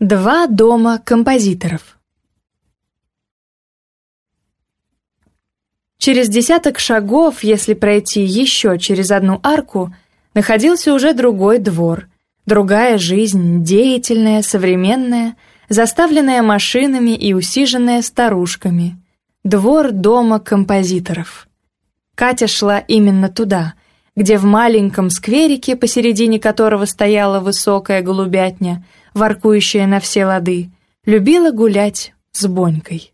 Два дома композиторов. Через десяток шагов, если пройти еще через одну арку, находился уже другой двор, другая жизнь, деятельная, современная, заставленная машинами и усиженная старушками. Двор дома композиторов. Катя шла именно туда, где в маленьком скверике, посередине которого стояла высокая голубятня, воркующая на все лады, любила гулять с Бонькой.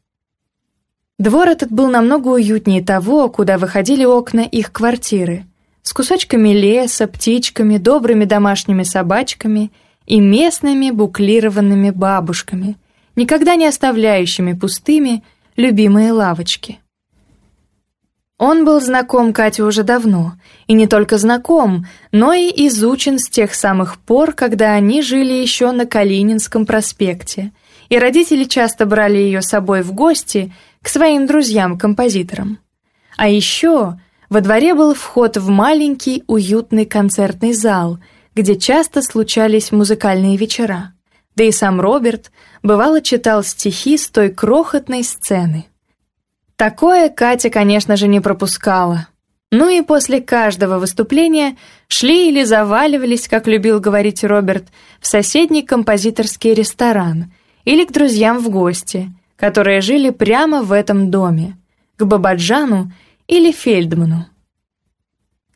Двор этот был намного уютнее того, куда выходили окна их квартиры, с кусочками леса, птичками, добрыми домашними собачками и местными буклированными бабушками, никогда не оставляющими пустыми любимые лавочки. Он был знаком Кате уже давно, и не только знаком, но и изучен с тех самых пор, когда они жили еще на Калининском проспекте, и родители часто брали ее с собой в гости к своим друзьям-композиторам. А еще во дворе был вход в маленький уютный концертный зал, где часто случались музыкальные вечера. Да и сам Роберт бывало читал стихи с той крохотной сцены – Такое Катя, конечно же, не пропускала. Ну и после каждого выступления шли или заваливались, как любил говорить Роберт, в соседний композиторский ресторан или к друзьям в гости, которые жили прямо в этом доме, к Бабаджану или Фельдману.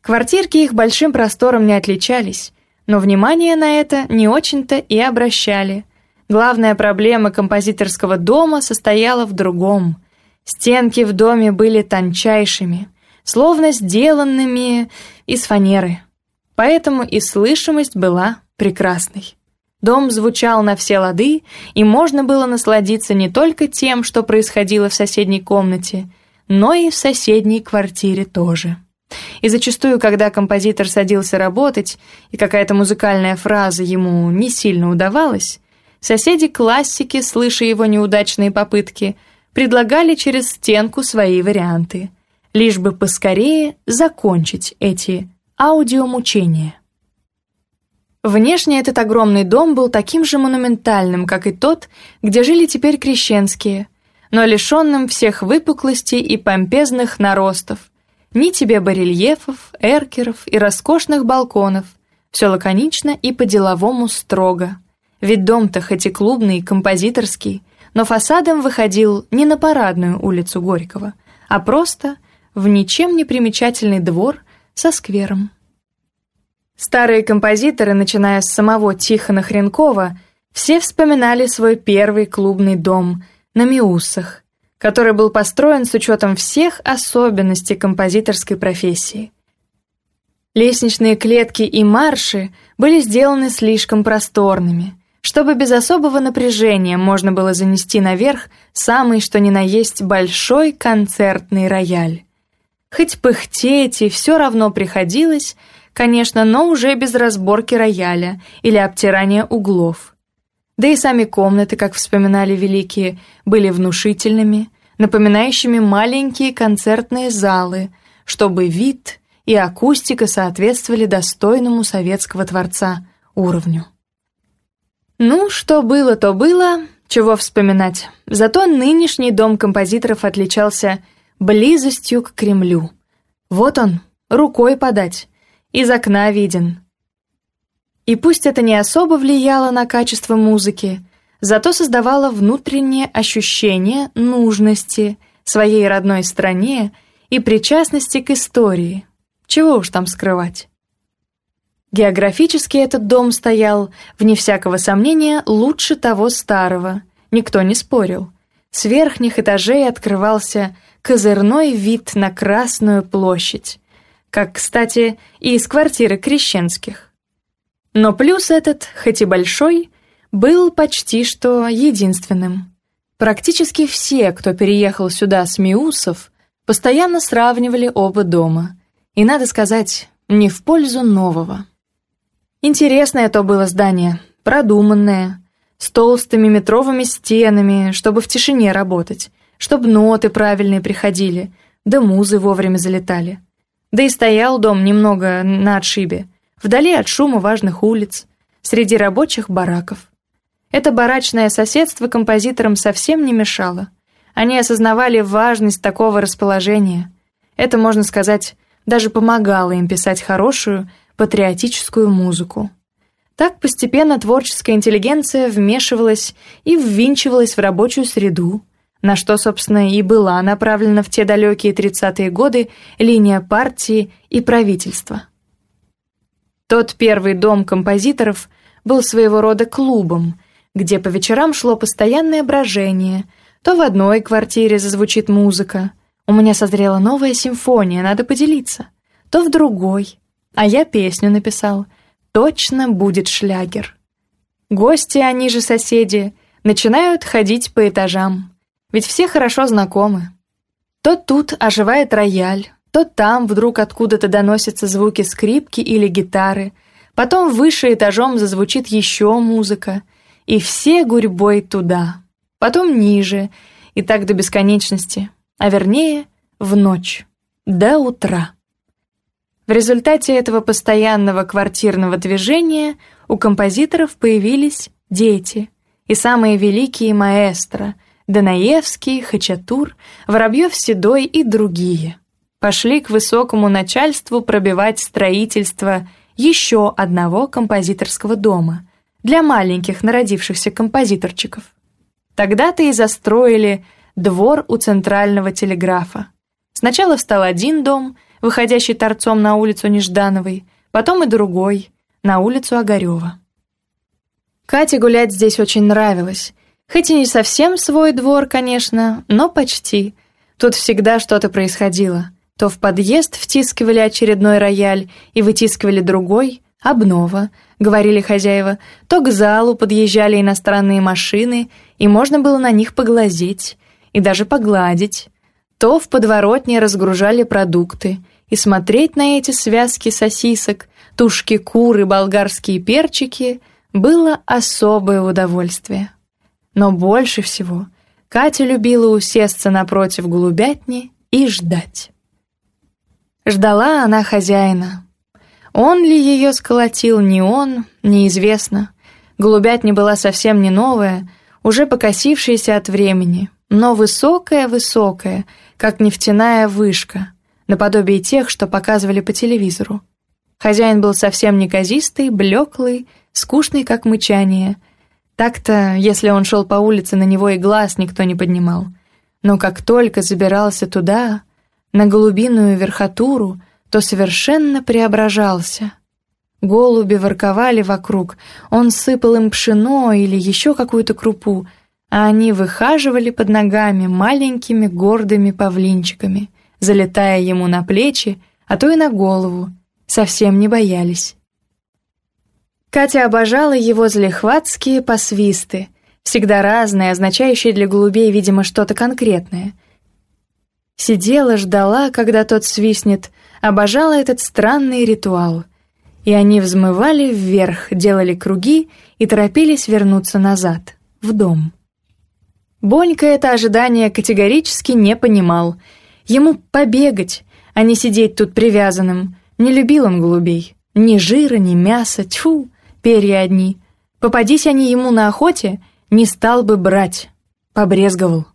Квартирки их большим простором не отличались, но внимание на это не очень-то и обращали. Главная проблема композиторского дома состояла в другом – Стенки в доме были тончайшими, словно сделанными из фанеры. Поэтому и слышимость была прекрасной. Дом звучал на все лады, и можно было насладиться не только тем, что происходило в соседней комнате, но и в соседней квартире тоже. И зачастую, когда композитор садился работать, и какая-то музыкальная фраза ему не сильно удавалась, соседи-классики, слыша его неудачные попытки – предлагали через стенку свои варианты, лишь бы поскорее закончить эти аудиомучения. Внешне этот огромный дом был таким же монументальным, как и тот, где жили теперь крещенские, но лишенным всех выпуклостей и помпезных наростов, ни тебе барельефов, эркеров и роскошных балконов, все лаконично и по-деловому строго. Ведь дом-то хоть и клубный, композиторский, но фасадом выходил не на парадную улицу Горького, а просто в ничем не примечательный двор со сквером. Старые композиторы, начиная с самого Тихона Хренкова, все вспоминали свой первый клубный дом на Миусах, который был построен с учетом всех особенностей композиторской профессии. Лестничные клетки и марши были сделаны слишком просторными – чтобы без особого напряжения можно было занести наверх самый что ни на есть большой концертный рояль. Хоть пыхтеть и все равно приходилось, конечно, но уже без разборки рояля или обтирания углов. Да и сами комнаты, как вспоминали великие, были внушительными, напоминающими маленькие концертные залы, чтобы вид и акустика соответствовали достойному советского творца уровню. Ну, что было, то было, чего вспоминать. Зато нынешний дом композиторов отличался близостью к Кремлю. Вот он, рукой подать, из окна виден. И пусть это не особо влияло на качество музыки, зато создавало внутреннее ощущение нужности своей родной стране и причастности к истории. Чего уж там скрывать. Географически этот дом стоял, вне всякого сомнения, лучше того старого. Никто не спорил. С верхних этажей открывался козырной вид на Красную площадь, как, кстати, и из квартиры Крещенских. Но плюс этот, хоть и большой, был почти что единственным. Практически все, кто переехал сюда с Миусов, постоянно сравнивали оба дома. И, надо сказать, не в пользу нового. Интересное то было здание, продуманное, с толстыми метровыми стенами, чтобы в тишине работать, чтобы ноты правильные приходили, да музы вовремя залетали. Да и стоял дом немного на отшибе, вдали от шума важных улиц, среди рабочих бараков. Это барачное соседство композиторам совсем не мешало. Они осознавали важность такого расположения. Это, можно сказать, даже помогало им писать хорошую, патриотическую музыку. Так постепенно творческая интеллигенция вмешивалась и ввинчивалась в рабочую среду, на что, собственно, и была направлена в те далекие 30-е годы линия партии и правительства. Тот первый дом композиторов был своего рода клубом, где по вечерам шло постоянное брожение, то в одной квартире зазвучит музыка, у меня созрела новая симфония, надо поделиться, то в другой – а я песню написал. Точно будет шлягер. Гости, они же соседи, начинают ходить по этажам. Ведь все хорошо знакомы. То тут оживает рояль, то там вдруг откуда-то доносятся звуки скрипки или гитары, потом выше этажом зазвучит еще музыка, и все гурьбой туда, потом ниже, и так до бесконечности, а вернее, в ночь, до утра. В результате этого постоянного квартирного движения у композиторов появились дети и самые великие маэстро – Данаевский, Хачатур, Воробьев-Седой и другие. Пошли к высокому начальству пробивать строительство еще одного композиторского дома для маленьких народившихся композиторчиков. Тогда-то и застроили двор у центрального телеграфа. Сначала встал один дом – выходящий торцом на улицу Неждановой, потом и другой, на улицу Огарева. Кате гулять здесь очень нравилось. Хоть и не совсем свой двор, конечно, но почти. Тут всегда что-то происходило. То в подъезд втискивали очередной рояль и вытискивали другой, обнова, говорили хозяева, то к залу подъезжали иностранные машины, и можно было на них поглазеть и даже погладить то в подворотне разгружали продукты, и смотреть на эти связки сосисок, тушки куры, болгарские перчики было особое удовольствие. Но больше всего Катя любила усесться напротив голубятни и ждать. Ждала она хозяина. Он ли ее сколотил, не он, неизвестно. Голубятня была совсем не новая, уже покосившаяся от времени — но высокая-высокая, как нефтяная вышка, наподобие тех, что показывали по телевизору. Хозяин был совсем неказистый, блеклый, скучный, как мычание. Так-то, если он шел по улице, на него и глаз никто не поднимал. Но как только забирался туда, на голубиную верхотуру, то совершенно преображался. Голуби ворковали вокруг, он сыпал им пшено или еще какую-то крупу — а они выхаживали под ногами маленькими гордыми павлинчиками, залетая ему на плечи, а то и на голову, совсем не боялись. Катя обожала его залихватские посвисты, всегда разные, означающие для голубей, видимо, что-то конкретное — Сидела, ждала, когда тот свистнет, обожала этот странный ритуал. И они взмывали вверх, делали круги и торопились вернуться назад, в дом. Бонька это ожидание категорически не понимал. Ему побегать, а не сидеть тут привязанным. Не любил он голубей. Ни жира, ни мяса, тьфу, перья одни. Попадись они ему на охоте, не стал бы брать. Побрезговал.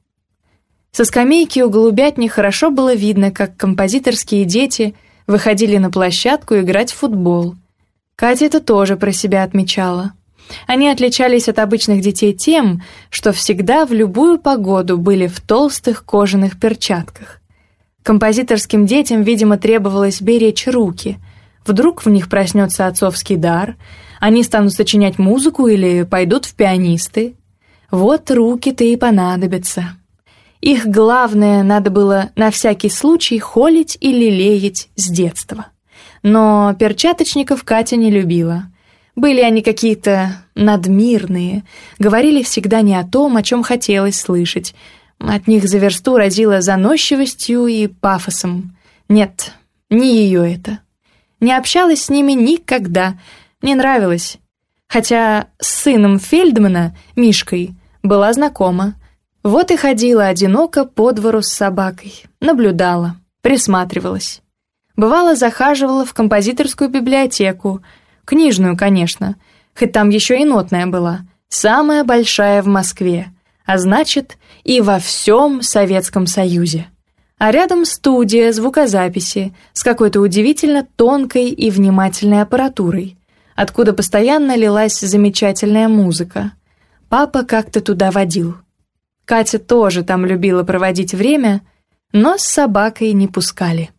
Со скамейки у голубятни хорошо было видно, как композиторские дети выходили на площадку играть в футбол. Катя это тоже про себя отмечала. Они отличались от обычных детей тем, что всегда в любую погоду были в толстых кожаных перчатках. Композиторским детям, видимо, требовалось беречь руки. Вдруг в них проснется отцовский дар, они станут сочинять музыку или пойдут в пианисты. Вот руки-то и понадобятся. Их главное надо было на всякий случай холить и лелеять с детства. Но перчаточников Катя не любила. Были они какие-то надмирные, говорили всегда не о том, о чем хотелось слышать. От них за версту разило заносчивостью и пафосом. Нет, не ее это. Не общалась с ними никогда, не нравилось. Хотя с сыном Фельдмана, Мишкой, была знакома. Вот и ходила одиноко по двору с собакой, наблюдала, присматривалась. Бывало, захаживала в композиторскую библиотеку — Книжную, конечно. Хоть там еще и нотная была. Самая большая в Москве. А значит, и во всем Советском Союзе. А рядом студия звукозаписи с какой-то удивительно тонкой и внимательной аппаратурой, откуда постоянно лилась замечательная музыка. Папа как-то туда водил. Катя тоже там любила проводить время, но с собакой не пускали.